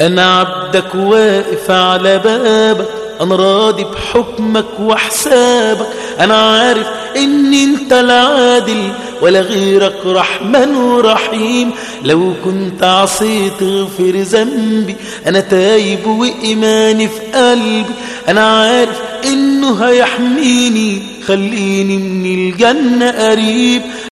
أنا عبدك واقف على بابك أنا راضي بحكمك وحسابك أنا عارف إن أنت العادل ولا غيرك رحمن ورحيم. لو كنت عصيت اغفر ذنبي أنا تايب وإيماني في قلبي. أنا عارف إنه هيحميني خليني من الجنة قريب.